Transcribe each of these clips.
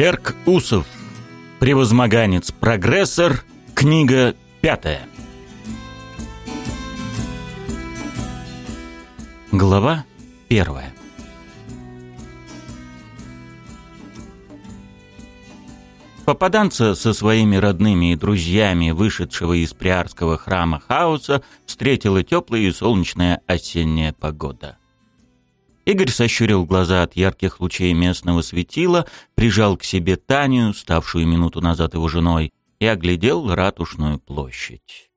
Серк Усов. Превозмоганец. Прогрессор. Книга пятая. Глава первая. Попаданца со своими родными и друзьями, вышедшего из приарского храма Хаоса, встретила теплая и солнечная осенняя погода. Игорь сощурил глаза от ярких лучей местного светила, прижал к себе Таню, ставшую минуту назад его женой, и оглядел ратушную площадь.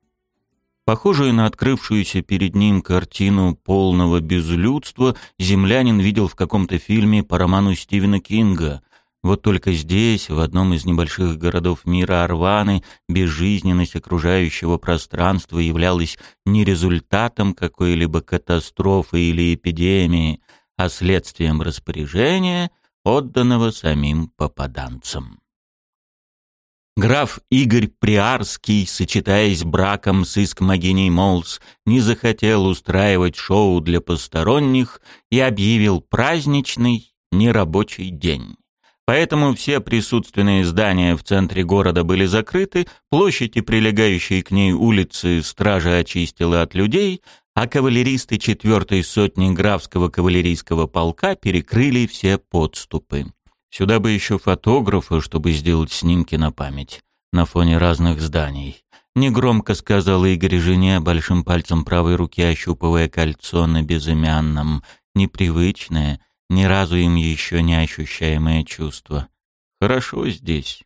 Похожую на открывшуюся перед ним картину полного безлюдства землянин видел в каком-то фильме по роману Стивена Кинга. Вот только здесь, в одном из небольших городов мира Арваны, безжизненность окружающего пространства являлась не результатом какой-либо катастрофы или эпидемии – а следствием распоряжения, отданного самим попаданцам. Граф Игорь Приарский, сочетаясь браком с искмогиней Молс, не захотел устраивать шоу для посторонних и объявил праздничный, нерабочий день. Поэтому все присутственные здания в центре города были закрыты, площади, прилегающие к ней улицы, стража очистила от людей, а кавалеристы четвертой сотни Графского кавалерийского полка перекрыли все подступы. Сюда бы еще фотографы, чтобы сделать снимки на память, на фоне разных зданий. Негромко сказала Игорь жене, большим пальцем правой руки ощупывая кольцо на безымянном, непривычное, ни разу им еще не ощущаемое чувство. «Хорошо здесь».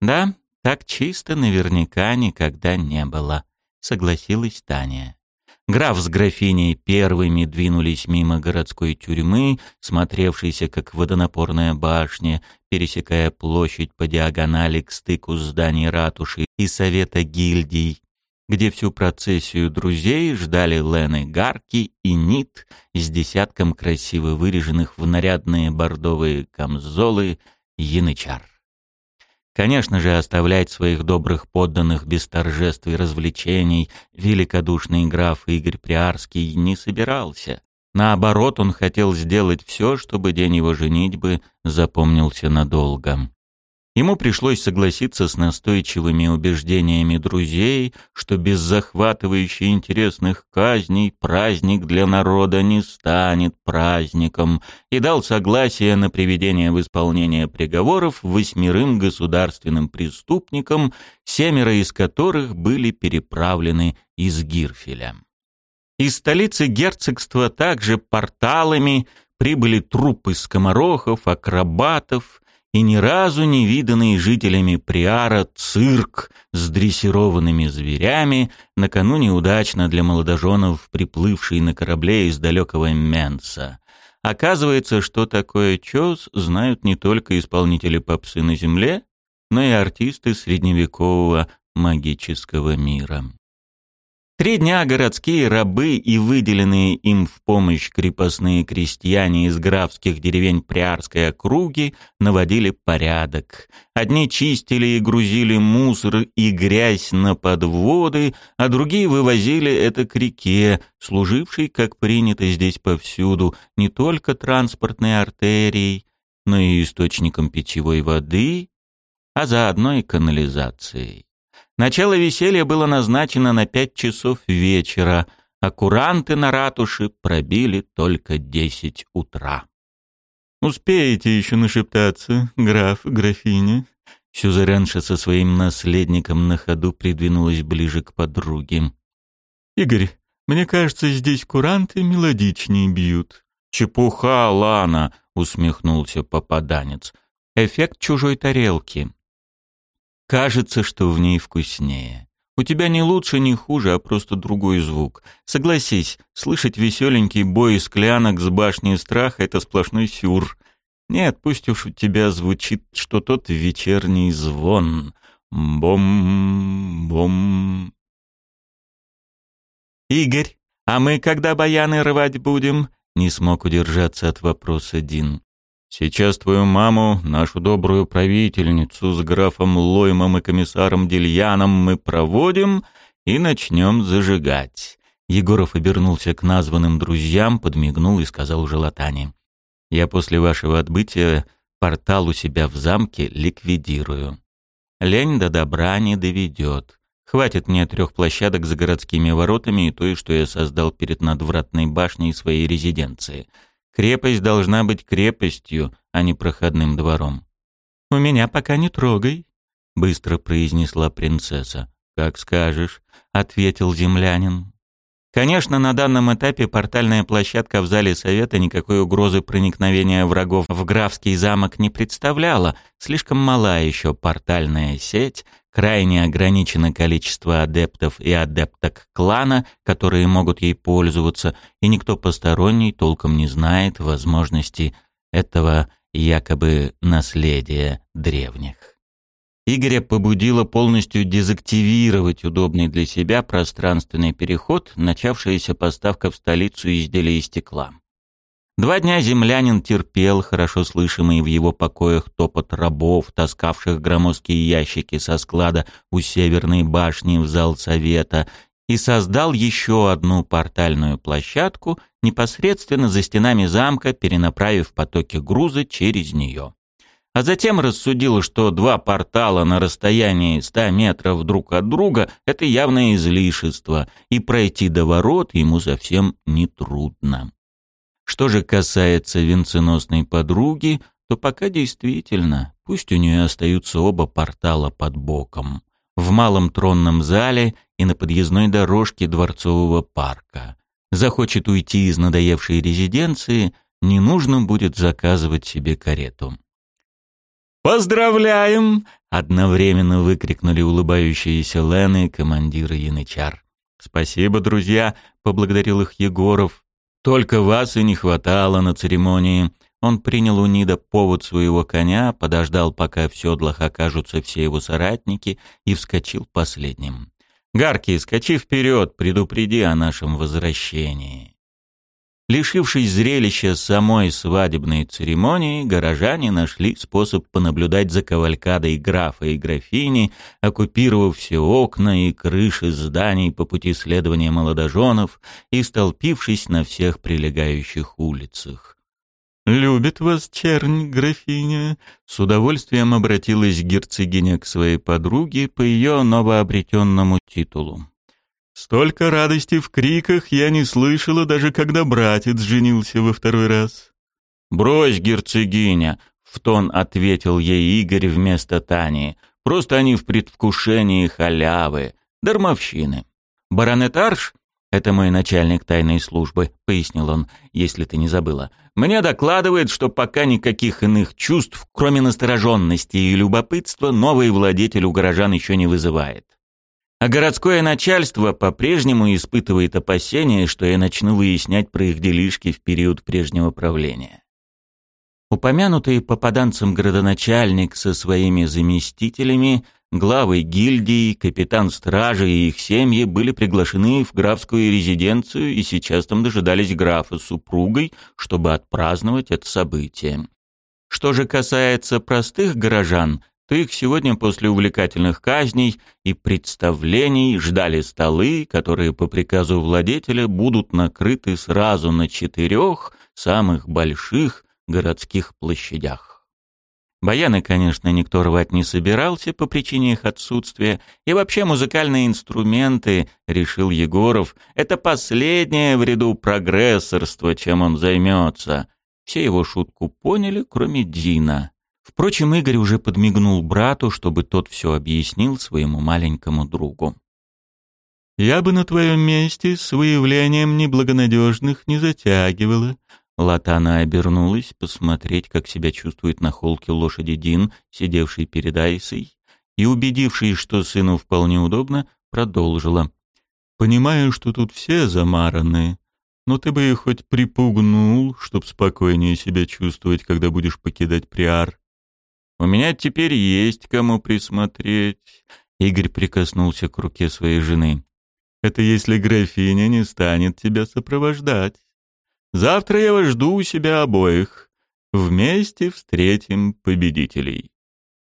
«Да, так чисто наверняка никогда не было», — согласилась Таня. Граф с графиней первыми двинулись мимо городской тюрьмы, смотревшейся как водонапорная башня, пересекая площадь по диагонали к стыку зданий ратуши и совета гильдий, где всю процессию друзей ждали Лены Гарки и Нит с десятком красиво выреженных в нарядные бордовые камзолы янычар. Конечно же, оставлять своих добрых подданных без торжеств и развлечений великодушный граф Игорь Приарский не собирался. Наоборот, он хотел сделать все, чтобы день его женитьбы запомнился надолго. Ему пришлось согласиться с настойчивыми убеждениями друзей, что без захватывающей интересных казней праздник для народа не станет праздником, и дал согласие на приведение в исполнение приговоров восьмерым государственным преступникам, семеро из которых были переправлены из Гирфеля. Из столицы герцогства также порталами прибыли трупы скоморохов, акробатов – и ни разу не виданный жителями Приара цирк с дрессированными зверями, накануне удачно для молодоженов, приплывший на корабле из далекого Менса. Оказывается, что такое чёс знают не только исполнители попсы на земле, но и артисты средневекового магического мира. Три дня городские рабы и выделенные им в помощь крепостные крестьяне из графских деревень Приарской округи наводили порядок. Одни чистили и грузили мусор и грязь на подводы, а другие вывозили это к реке, служившей, как принято здесь повсюду, не только транспортной артерией, но и источником питьевой воды, а заодно и канализацией. Начало веселья было назначено на пять часов вечера, а куранты на ратуше пробили только десять утра. «Успеете еще нашептаться, граф, графиня?» Сюзеренша со своим наследником на ходу придвинулась ближе к подруге. «Игорь, мне кажется, здесь куранты мелодичнее бьют». «Чепуха, Лана!» — усмехнулся попаданец. «Эффект чужой тарелки. Кажется, что в ней вкуснее. У тебя не лучше, не хуже, а просто другой звук. Согласись, слышать веселенький бой из клянок с башни страха — это сплошной сюр. Нет, пусть уж у тебя звучит, что тот вечерний звон. Бом-бом. «Игорь, а мы когда баяны рвать будем?» — не смог удержаться от вопроса Дин. Сейчас твою маму, нашу добрую правительницу с графом Лоймом и комиссаром Дельяном мы проводим и начнем зажигать». Егоров обернулся к названным друзьям, подмигнул и сказал желатане. «Я после вашего отбытия портал у себя в замке ликвидирую. Лень до добра не доведет. Хватит мне трех площадок за городскими воротами и той, что я создал перед надвратной башней своей резиденции. Крепость должна быть крепостью, а не проходным двором. «У меня пока не трогай», — быстро произнесла принцесса. «Как скажешь», — ответил землянин. Конечно, на данном этапе портальная площадка в зале совета никакой угрозы проникновения врагов в графский замок не представляла, слишком мала еще портальная сеть, крайне ограничено количество адептов и адепток клана, которые могут ей пользоваться, и никто посторонний толком не знает возможности этого якобы наследия древних. Игоря побудило полностью дезактивировать удобный для себя пространственный переход, начавшаяся поставка в столицу изделий из стекла. Два дня землянин терпел хорошо слышимый в его покоях топот рабов, таскавших громоздкие ящики со склада у северной башни в зал совета, и создал еще одну портальную площадку непосредственно за стенами замка, перенаправив потоки груза через нее. А затем рассудил, что два портала на расстоянии 100 метров друг от друга – это явное излишество, и пройти до ворот ему совсем нетрудно. трудно. Что же касается венценосной подруги, то пока действительно, пусть у нее остаются оба портала под боком. В малом тронном зале и на подъездной дорожке дворцового парка. Захочет уйти из надоевшей резиденции, не нужно будет заказывать себе карету. «Поздравляем!» — одновременно выкрикнули улыбающиеся Лены и командиры Янычар. «Спасибо, друзья!» — поблагодарил их Егоров. Только вас и не хватало на церемонии. Он принял у Нида повод своего коня, подождал, пока в седлах окажутся все его соратники, и вскочил последним. «Гарки, скачи вперед, предупреди о нашем возвращении». Лишившись зрелища самой свадебной церемонии, горожане нашли способ понаблюдать за кавалькадой графа и графини, оккупировав все окна и крыши зданий по пути следования молодоженов и столпившись на всех прилегающих улицах. «Любит вас чернь, графиня!» С удовольствием обратилась герцогиня к своей подруге по ее новообретенному титулу. Столько радости в криках я не слышала, даже когда братец женился во второй раз. «Брось, герцогиня!» — в тон ответил ей Игорь вместо Тани. «Просто они в предвкушении халявы, дармовщины. Баронет Арш «Это мой начальник тайной службы», — пояснил он, если ты не забыла. «Мне докладывает, что пока никаких иных чувств, кроме настороженности и любопытства, новый владетель у горожан еще не вызывает. А городское начальство по-прежнему испытывает опасения, что я начну выяснять про их делишки в период прежнего правления. Упомянутый попаданцем градоначальник со своими заместителями, главы гильдии, капитан стражи и их семьи были приглашены в графскую резиденцию и сейчас там дожидались графа с супругой, чтобы отпраздновать это событие. Что же касается простых горожан – то их сегодня после увлекательных казней и представлений ждали столы, которые по приказу владетеля будут накрыты сразу на четырех самых больших городских площадях. Баяны, конечно, никто рвать не собирался по причине их отсутствия, и вообще музыкальные инструменты, решил Егоров, это последнее в ряду прогрессорства, чем он займется. Все его шутку поняли, кроме Дина. Впрочем, Игорь уже подмигнул брату, чтобы тот все объяснил своему маленькому другу. «Я бы на твоем месте с выявлением неблагонадежных не затягивала». Латана обернулась посмотреть, как себя чувствует на холке лошади Дин, сидевший перед Айсой, и, убедившись, что сыну вполне удобно, продолжила. «Понимаю, что тут все замараны, но ты бы их хоть припугнул, чтоб спокойнее себя чувствовать, когда будешь покидать приар. У меня теперь есть кому присмотреть». Игорь прикоснулся к руке своей жены. «Это если графиня не станет тебя сопровождать. Завтра я вас жду у себя обоих. Вместе встретим победителей».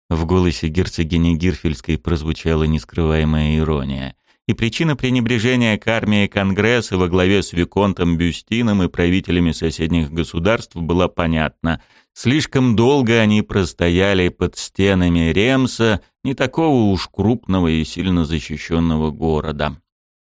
В голосе герцогини Гирфельской прозвучала нескрываемая ирония и причина пренебрежения к армии Конгресса во главе с Виконтом Бюстином и правителями соседних государств была понятна. Слишком долго они простояли под стенами Ремса, не такого уж крупного и сильно защищенного города.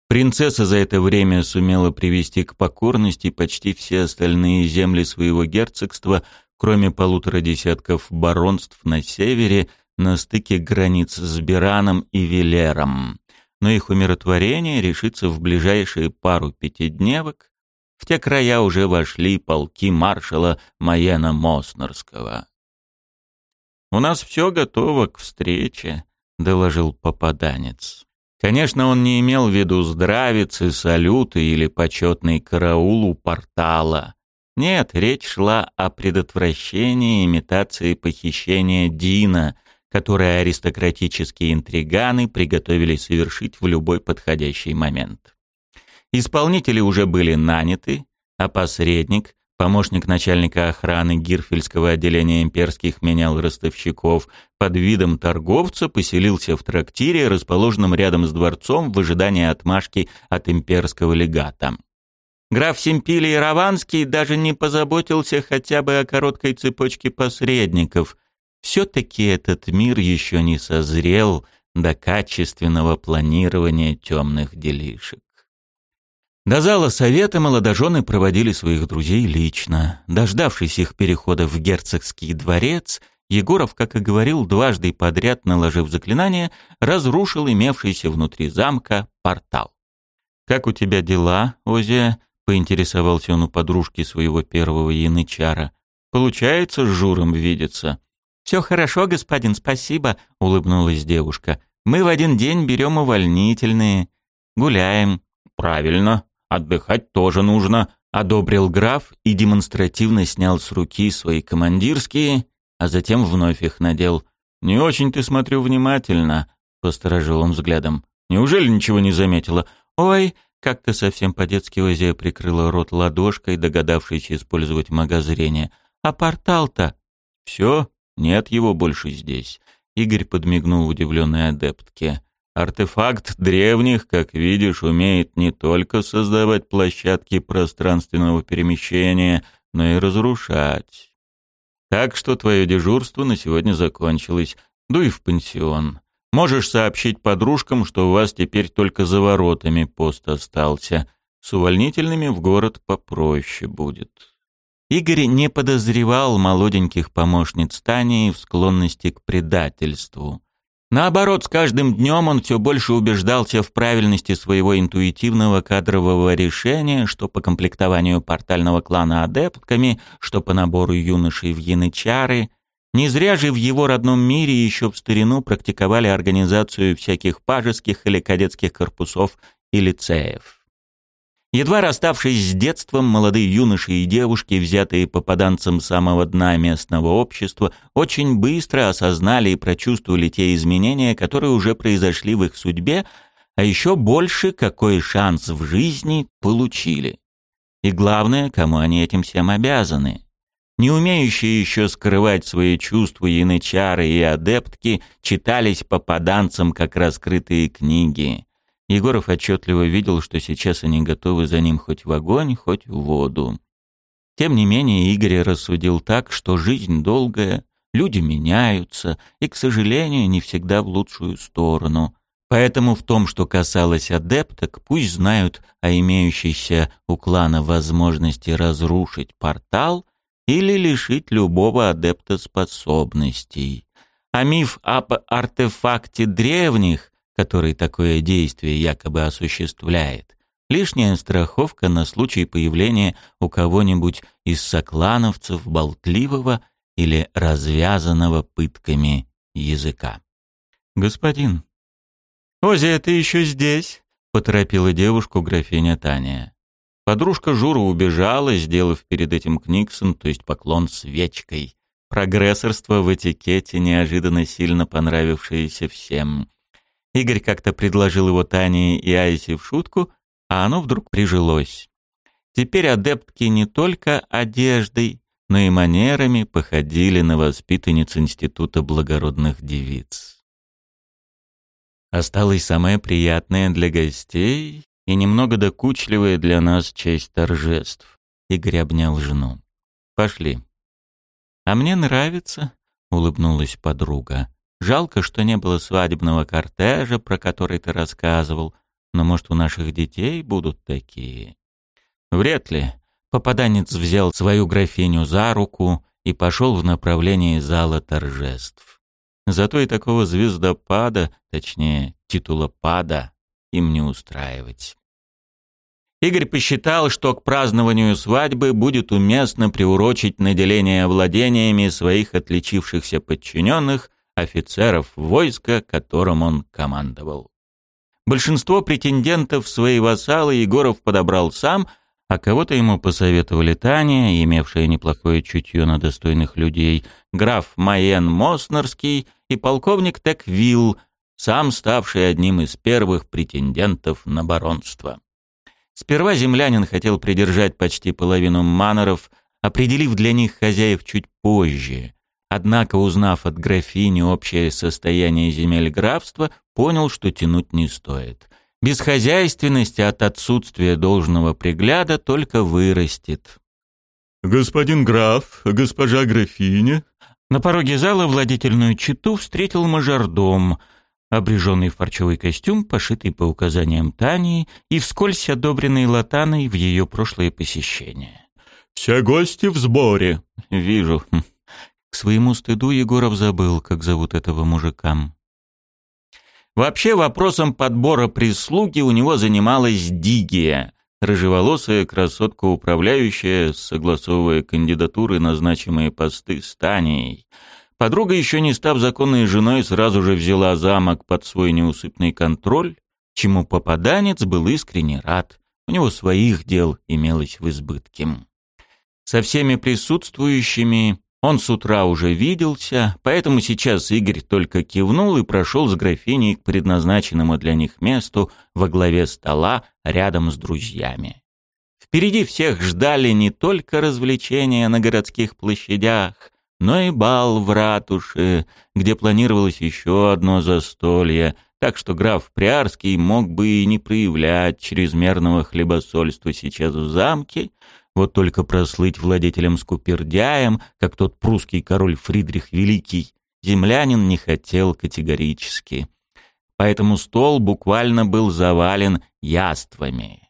Принцесса за это время сумела привести к покорности почти все остальные земли своего герцогства, кроме полутора десятков баронств на севере, на стыке границ с Бираном и Велером но их умиротворение решится в ближайшие пару пятидневок. В те края уже вошли полки маршала Маена Моснерского. «У нас все готово к встрече», — доложил попаданец. Конечно, он не имел в виду здравицы, салюты или почетный караул у портала. Нет, речь шла о предотвращении имитации похищения Дина — которые аристократические интриганы приготовили совершить в любой подходящий момент. Исполнители уже были наняты, а посредник, помощник начальника охраны Гирфельского отделения имперских менял ростовщиков, под видом торговца поселился в трактире, расположенном рядом с дворцом в ожидании отмашки от имперского легата. Граф Семпилий Раванский даже не позаботился хотя бы о короткой цепочке посредников – все-таки этот мир еще не созрел до качественного планирования темных делишек. До зала совета молодожены проводили своих друзей лично. Дождавшись их перехода в герцогский дворец, Егоров, как и говорил, дважды подряд наложив заклинание, разрушил имевшийся внутри замка портал. «Как у тебя дела, Озия?» — поинтересовался он у подружки своего первого янычара. «Получается с Журом видеться?» «Все хорошо, господин, спасибо», — улыбнулась девушка. «Мы в один день берем увольнительные. Гуляем». «Правильно. Отдыхать тоже нужно», — одобрил граф и демонстративно снял с руки свои командирские, а затем вновь их надел. «Не очень ты смотрю внимательно», — посторожил он взглядом. «Неужели ничего не заметила?» «Ой», — как-то совсем по-детски Озия прикрыла рот ладошкой, догадавшись использовать магазрение. «А портал-то?» «Все?» Нет его больше здесь. Игорь подмигнул удивленной адептке. Артефакт древних, как видишь, умеет не только создавать площадки пространственного перемещения, но и разрушать. Так что твое дежурство на сегодня закончилось. Дуй в пансион. Можешь сообщить подружкам, что у вас теперь только за воротами пост остался. С увольнительными в город попроще будет. Игорь не подозревал молоденьких помощниц Тани в склонности к предательству. Наоборот, с каждым днем он все больше убеждался в правильности своего интуитивного кадрового решения, что по комплектованию портального клана адептками, что по набору юношей в янычары. Не зря же в его родном мире еще в старину практиковали организацию всяких пажеских или кадетских корпусов и лицеев. Едва расставшись с детством, молодые юноши и девушки, взятые попаданцем самого дна местного общества, очень быстро осознали и прочувствовали те изменения, которые уже произошли в их судьбе, а еще больше, какой шанс в жизни получили. И главное, кому они этим всем обязаны. Не умеющие еще скрывать свои чувства янычары и адептки читались попаданцам как раскрытые книги. Егоров отчетливо видел, что сейчас они готовы за ним хоть в огонь, хоть в воду. Тем не менее, Игорь рассудил так, что жизнь долгая, люди меняются, и, к сожалению, не всегда в лучшую сторону. Поэтому в том, что касалось адепток, пусть знают о имеющейся у клана возможности разрушить портал или лишить любого адепта способностей. А миф об артефакте древних который такое действие якобы осуществляет. Лишняя страховка на случай появления у кого-нибудь из соклановцев болтливого или развязанного пытками языка. «Господин!» «Озия, ты еще здесь?» — поторопила девушку графиня Таня. Подружка Жура убежала, сделав перед этим книксон, то есть поклон свечкой. Прогрессорство в этикете, неожиданно сильно понравившееся всем. Игорь как-то предложил его Тане и Айсе в шутку, а оно вдруг прижилось. Теперь адептки не только одеждой, но и манерами походили на воспитанниц Института благородных девиц. Осталась самая приятная для гостей и немного докучливая для нас честь торжеств. Игорь обнял жену. «Пошли». «А мне нравится», — улыбнулась подруга. Жалко, что не было свадебного кортежа, про который ты рассказывал, но, может, у наших детей будут такие? Вряд ли. Попаданец взял свою графиню за руку и пошел в направлении зала торжеств. Зато и такого звездопада, точнее, титула пада, им не устраивать. Игорь посчитал, что к празднованию свадьбы будет уместно приурочить наделение владениями своих отличившихся подчиненных офицеров войска, которым он командовал. Большинство претендентов свои вассалы Егоров подобрал сам, а кого-то ему посоветовали Таня, имевшая неплохое чутье на достойных людей, граф Майен Моснерский и полковник Теквилл, сам ставший одним из первых претендентов на баронство. Сперва землянин хотел придержать почти половину маноров, определив для них хозяев чуть позже, Однако, узнав от графини общее состояние земель графства, понял, что тянуть не стоит. Без хозяйственности от отсутствия должного пригляда только вырастет. «Господин граф, госпожа графиня...» На пороге зала владительную читу встретил мажордом, обреженный в парчевый костюм, пошитый по указаниям Тании и вскользь одобренный Латаной в ее прошлое посещение. «Все гости в сборе». «Вижу», к своему стыду Егоров забыл, как зовут этого мужика. Вообще вопросом подбора прислуги у него занималась Дигия, рыжеволосая красотка управляющая, согласовывая кандидатуры на значимые посты с Таней. Подруга, еще не став законной женой, сразу же взяла замок под свой неусыпный контроль, чему попаданец был искренне рад. У него своих дел имелось в избытке. Со всеми присутствующими он с утра уже виделся, поэтому сейчас Игорь только кивнул и прошел с графиней к предназначенному для них месту во главе стола рядом с друзьями. Впереди всех ждали не только развлечения на городских площадях, но и бал в ратуше, где планировалось еще одно застолье, так что граф Приарский мог бы и не проявлять чрезмерного хлебосольства сейчас в замке, вот только прослыть владетелем Скупердяем, как тот прусский король Фридрих Великий, землянин не хотел категорически. Поэтому стол буквально был завален яствами.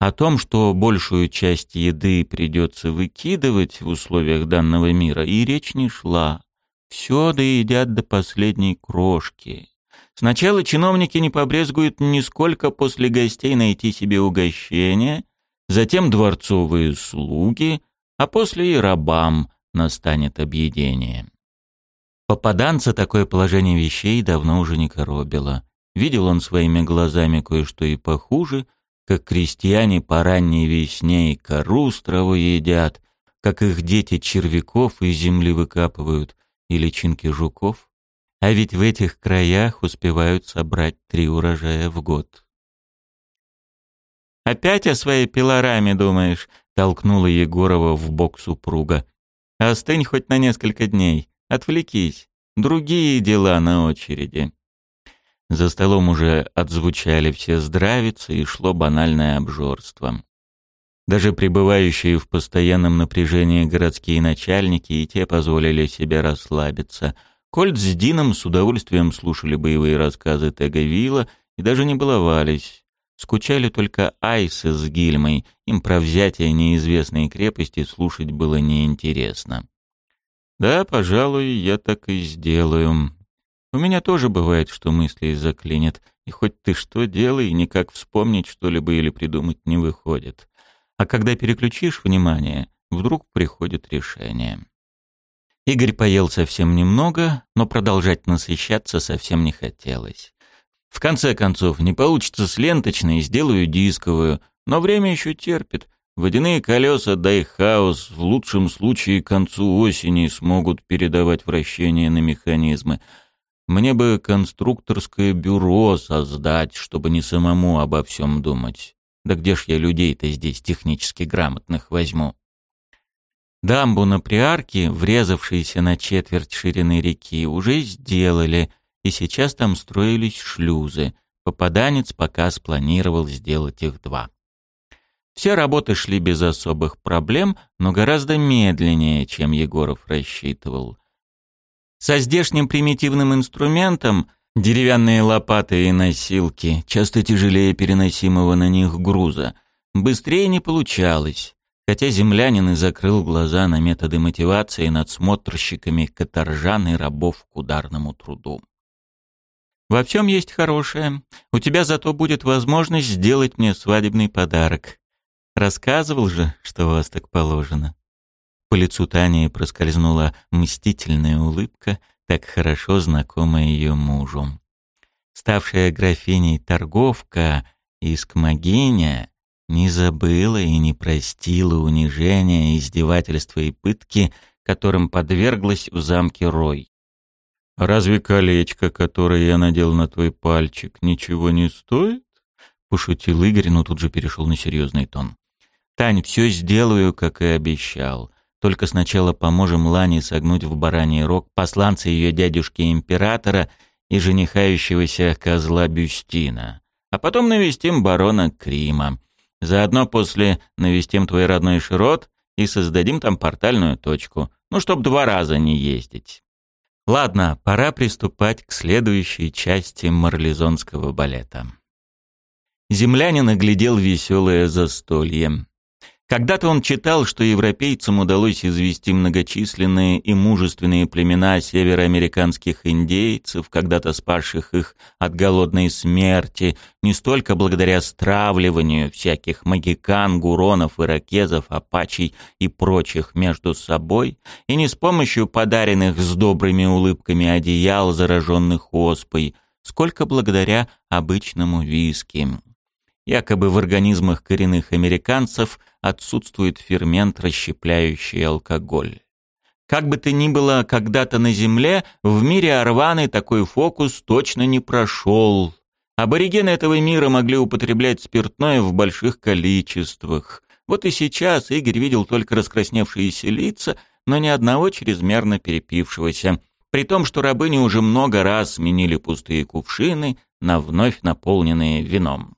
О том, что большую часть еды придется выкидывать в условиях данного мира, и речь не шла. Все доедят до последней крошки. Сначала чиновники не побрезгуют нисколько после гостей найти себе угощение, затем дворцовые слуги, а после и рабам настанет объедение. Попаданца такое положение вещей давно уже не коробило. Видел он своими глазами кое-что и похуже, как крестьяне по ранней весне и кору с травы едят, как их дети червяков из земли выкапывают и личинки жуков. А ведь в этих краях успевают собрать три урожая в год. «Опять о своей пилораме думаешь?» — толкнула Егорова в бок супруга. «Остынь хоть на несколько дней. Отвлекись. Другие дела на очереди». За столом уже отзвучали все здравицы и шло банальное обжорство. Даже пребывающие в постоянном напряжении городские начальники и те позволили себе расслабиться. Кольт с Дином с удовольствием слушали боевые рассказы Тега Вилла и даже не баловались, Скучали только Айсы с Гильмой, им про взятие неизвестной крепости слушать было неинтересно. «Да, пожалуй, я так и сделаю. У меня тоже бывает, что мысли заклинят, и хоть ты что делай, никак вспомнить что-либо или придумать не выходит. А когда переключишь внимание, вдруг приходит решение». Игорь поел совсем немного, но продолжать насыщаться совсем не хотелось. В конце концов, не получится с ленточной, сделаю дисковую. Но время еще терпит. Водяные колеса дай Хаос в лучшем случае к концу осени смогут передавать вращение на механизмы. Мне бы конструкторское бюро создать, чтобы не самому обо всем думать. Да где ж я людей-то здесь технически грамотных возьму? Дамбу на Приарке, врезавшейся на четверть ширины реки, уже сделали — и сейчас там строились шлюзы. Попаданец пока спланировал сделать их два. Все работы шли без особых проблем, но гораздо медленнее, чем Егоров рассчитывал. Со здешним примитивным инструментом деревянные лопаты и носилки, часто тяжелее переносимого на них груза, быстрее не получалось, хотя землянин и закрыл глаза на методы мотивации надсмотрщиками каторжан и рабов к ударному труду. Во всем есть хорошее. У тебя зато будет возможность сделать мне свадебный подарок. Рассказывал же, что у вас так положено». По лицу Тани проскользнула мстительная улыбка, так хорошо знакомая ее мужу. Ставшая графиней торговка, искмогиня, не забыла и не простила унижения, издевательства и пытки, которым подверглась в замке Рой. Разве колечко, которое я надел на твой пальчик, ничего не стоит? Пошутил Игорь, но тут же перешел на серьезный тон. Тань, все сделаю, как и обещал. Только сначала поможем Лане согнуть в бараний рог посланца ее дядюшки-императора и женихающегося козла Бюстина. А потом навестим барона Крима. Заодно после навестим твой родной Широт и создадим там портальную точку. Ну, чтоб два раза не ездить. Ладно, пора приступать к следующей части марлезонского балета. Землянин оглядел веселое застолье. Когда-то он читал, что европейцам удалось извести многочисленные и мужественные племена североамериканских индейцев, когда-то спасших их от голодной смерти, не столько благодаря стравливанию всяких магикан, гуронов, иракезов, апачей и прочих между собой, и не с помощью подаренных с добрыми улыбками одеял, зараженных оспой, сколько благодаря обычному виски. Якобы в организмах коренных американцев отсутствует фермент, расщепляющий алкоголь. Как бы то ни было, когда-то на Земле в мире Арваны такой фокус точно не прошел. Аборигены этого мира могли употреблять спиртное в больших количествах. Вот и сейчас Игорь видел только раскрасневшиеся лица, но ни одного чрезмерно перепившегося. При том, что рабыни уже много раз сменили пустые кувшины на вновь наполненные вином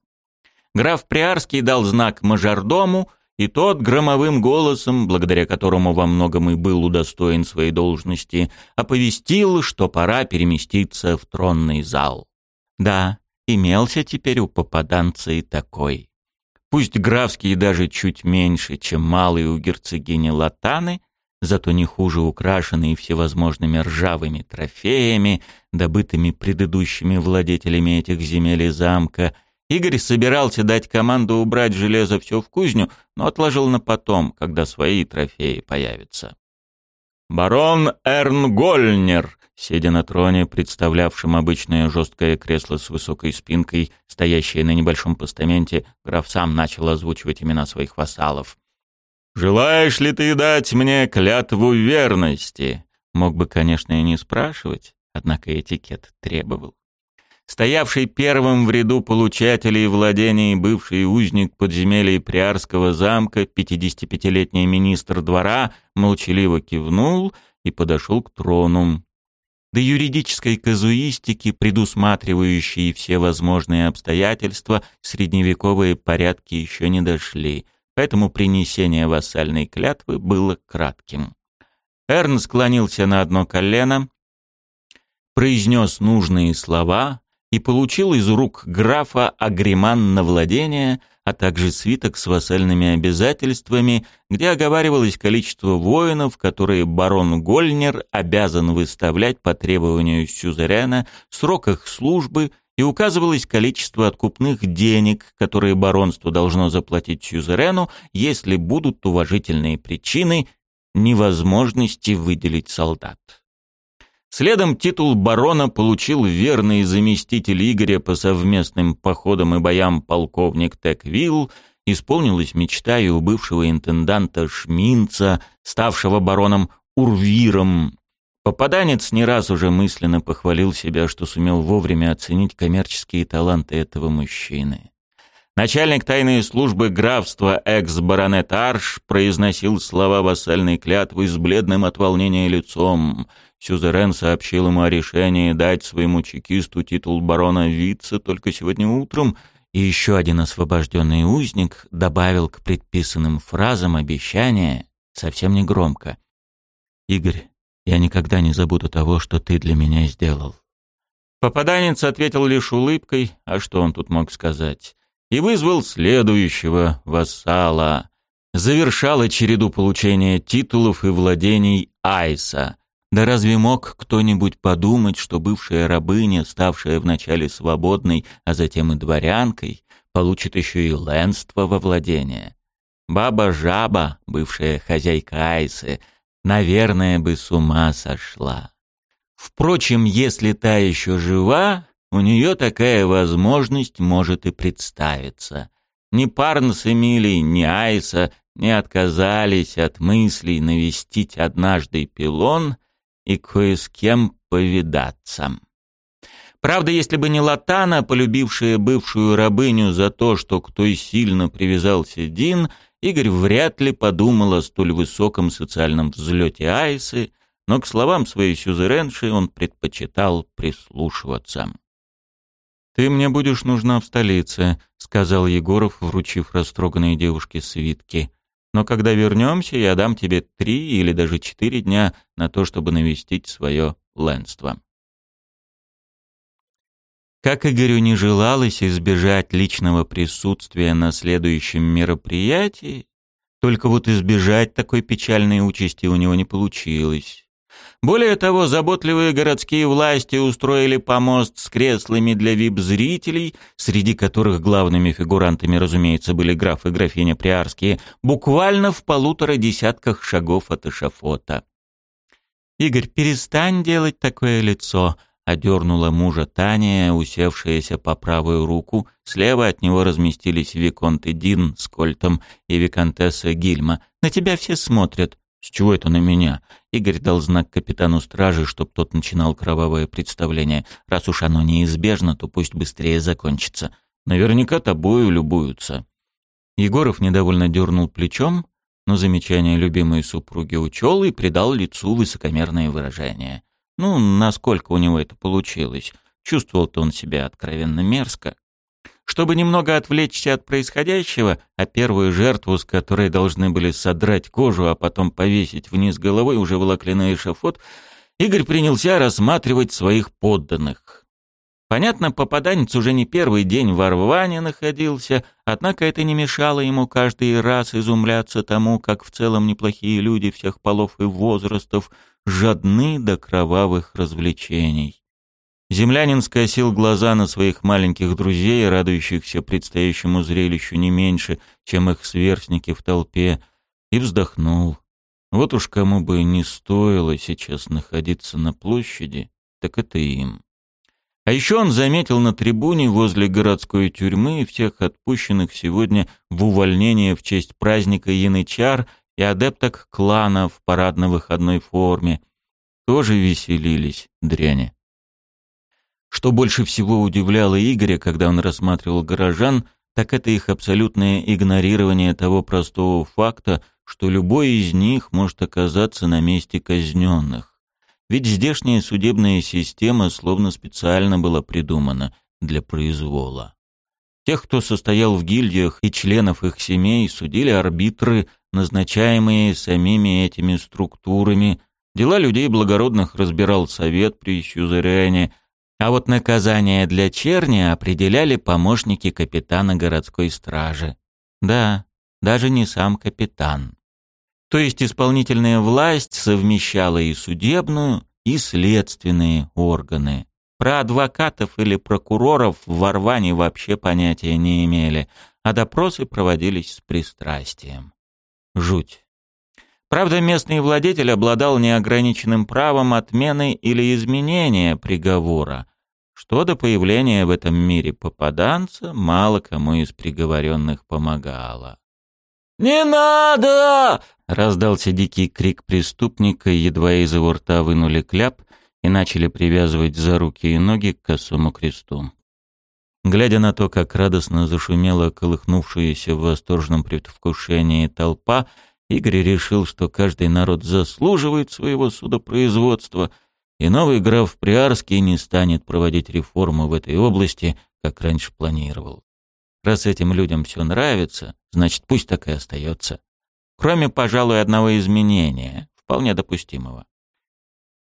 граф Приарский дал знак мажордому, и тот громовым голосом, благодаря которому во многом и был удостоен своей должности, оповестил, что пора переместиться в тронный зал. Да, имелся теперь у попаданца и такой. Пусть графский даже чуть меньше, чем малый у герцогини Латаны, зато не хуже украшенный всевозможными ржавыми трофеями, добытыми предыдущими владетелями этих земель и замка, Игорь собирался дать команду убрать железо все в кузню, но отложил на потом, когда свои трофеи появятся. Барон Эрнгольнер, сидя на троне, представлявшем обычное жесткое кресло с высокой спинкой, стоящее на небольшом постаменте, граф сам начал озвучивать имена своих вассалов. «Желаешь ли ты дать мне клятву верности?» Мог бы, конечно, и не спрашивать, однако этикет требовал стоявший первым в ряду получателей владений бывший узник подземелий Приарского замка, 55-летний министр двора, молчаливо кивнул и подошел к трону. До юридической казуистики, предусматривающей все возможные обстоятельства, средневековые порядки еще не дошли, поэтому принесение вассальной клятвы было кратким. Эрн склонился на одно колено, произнес нужные слова — и получил из рук графа агриман на владение, а также свиток с вассальными обязательствами, где оговаривалось количество воинов, которые барон Гольнер обязан выставлять по требованию сюзерена, сроках службы и указывалось количество откупных денег, которые баронство должно заплатить сюзерену, если будут уважительные причины невозможности выделить солдат. Следом титул барона получил верный заместитель Игоря по совместным походам и боям полковник Теквилл, исполнилась мечта и у бывшего интенданта Шминца, ставшего бароном Урвиром. Попаданец не раз уже мысленно похвалил себя, что сумел вовремя оценить коммерческие таланты этого мужчины. Начальник тайной службы графства экс-баронет Арш произносил слова вассальной клятвы с бледным от волнения лицом – Сюзерен сообщил ему о решении дать своему чекисту титул барона вице только сегодня утром, и еще один освобожденный узник добавил к предписанным фразам обещание совсем негромко. «Игорь, я никогда не забуду того, что ты для меня сделал». Попаданец ответил лишь улыбкой, а что он тут мог сказать, и вызвал следующего вассала. Завершала череду получения титулов и владений Айса — да разве мог кто-нибудь подумать, что бывшая рабыня, ставшая вначале свободной, а затем и дворянкой, получит еще и ленство во владение? Баба-жаба, бывшая хозяйка Айсы, наверное, бы с ума сошла. Впрочем, если та еще жива, у нее такая возможность может и представиться. Ни Парн с ни Айса не отказались от мыслей навестить однажды пилон и кое с кем повидаться. Правда, если бы не Латана, полюбившая бывшую рабыню за то, что к той сильно привязался Дин, Игорь вряд ли подумал о столь высоком социальном взлете Айсы, но к словам своей сюзеренши он предпочитал прислушиваться. «Ты мне будешь нужна в столице», — сказал Егоров, вручив растроганной девушке свитки. Но когда вернемся, я дам тебе три или даже четыре дня на то, чтобы навестить свое лэнство. Как Игорю не желалось избежать личного присутствия на следующем мероприятии, только вот избежать такой печальной участи у него не получилось. Более того, заботливые городские власти устроили помост с креслами для вип-зрителей, среди которых главными фигурантами, разумеется, были граф и графиня Приарские, буквально в полутора десятках шагов от эшафота. «Игорь, перестань делать такое лицо», — одернула мужа Таня, усевшаяся по правую руку. Слева от него разместились Виконт и Дин с Кольтом и Виконтесса Гильма. «На тебя все смотрят. «С чего это на меня?» Игорь дал знак капитану стражи, чтоб тот начинал кровавое представление. Раз уж оно неизбежно, то пусть быстрее закончится. Наверняка тобою любуются. Егоров недовольно дернул плечом, но замечание любимой супруги учел и придал лицу высокомерное выражение. Ну, насколько у него это получилось? Чувствовал-то он себя откровенно мерзко. Чтобы немного отвлечься от происходящего, а первую жертву, с которой должны были содрать кожу, а потом повесить вниз головой, уже волокли на эшафот, Игорь принялся рассматривать своих подданных. Понятно, попаданец уже не первый день во рване находился, однако это не мешало ему каждый раз изумляться тому, как в целом неплохие люди всех полов и возрастов жадны до кровавых развлечений. Землянин скосил глаза на своих маленьких друзей, радующихся предстоящему зрелищу не меньше, чем их сверстники в толпе, и вздохнул. Вот уж кому бы не стоило сейчас находиться на площади, так это им. А еще он заметил на трибуне возле городской тюрьмы всех отпущенных сегодня в увольнение в честь праздника Янычар и адепток клана в парадно-выходной форме. Тоже веселились дряни. Что больше всего удивляло Игоря, когда он рассматривал горожан, так это их абсолютное игнорирование того простого факта, что любой из них может оказаться на месте казненных. Ведь здешняя судебная система словно специально была придумана для произвола. Тех, кто состоял в гильдиях и членов их семей, судили арбитры, назначаемые самими этими структурами. Дела людей благородных разбирал совет при сюзерене – а вот наказание для черни а определяли помощники капитана городской стражи. Да, даже не сам капитан. То есть исполнительная власть совмещала и судебную, и следственные органы. Про адвокатов или прокуроров в Орване вообще понятия не имели, а допросы проводились с пристрастием. Жуть. Правда, местный владетель обладал неограниченным правом отмены или изменения приговора, что до появления в этом мире попаданца мало кому из приговоренных помогало. «Не надо!» — раздался дикий крик преступника, едва из его рта вынули кляп и начали привязывать за руки и ноги к косому кресту. Глядя на то, как радостно зашумела колыхнувшаяся в восторженном предвкушении толпа, Игорь решил, что каждый народ заслуживает своего судопроизводства — и новый граф Приарский не станет проводить реформы в этой области, как раньше планировал. Раз этим людям все нравится, значит, пусть так и остается. Кроме, пожалуй, одного изменения, вполне допустимого.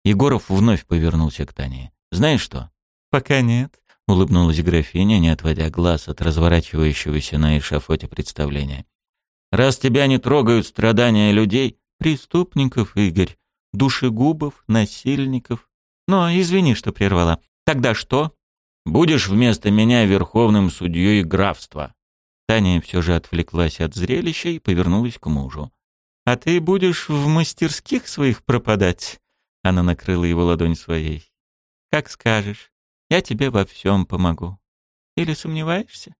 Егоров вновь повернулся к Тане. «Знаешь что?» «Пока нет», — улыбнулась графиня, не отводя глаз от разворачивающегося на эшафоте представления. «Раз тебя не трогают страдания людей, преступников, Игорь, душегубов, насильников. Но извини, что прервала. Тогда что? Будешь вместо меня верховным судьей графства. Таня все же отвлеклась от зрелища и повернулась к мужу. А ты будешь в мастерских своих пропадать? Она накрыла его ладонь своей. Как скажешь, я тебе во всем помогу. Или сомневаешься?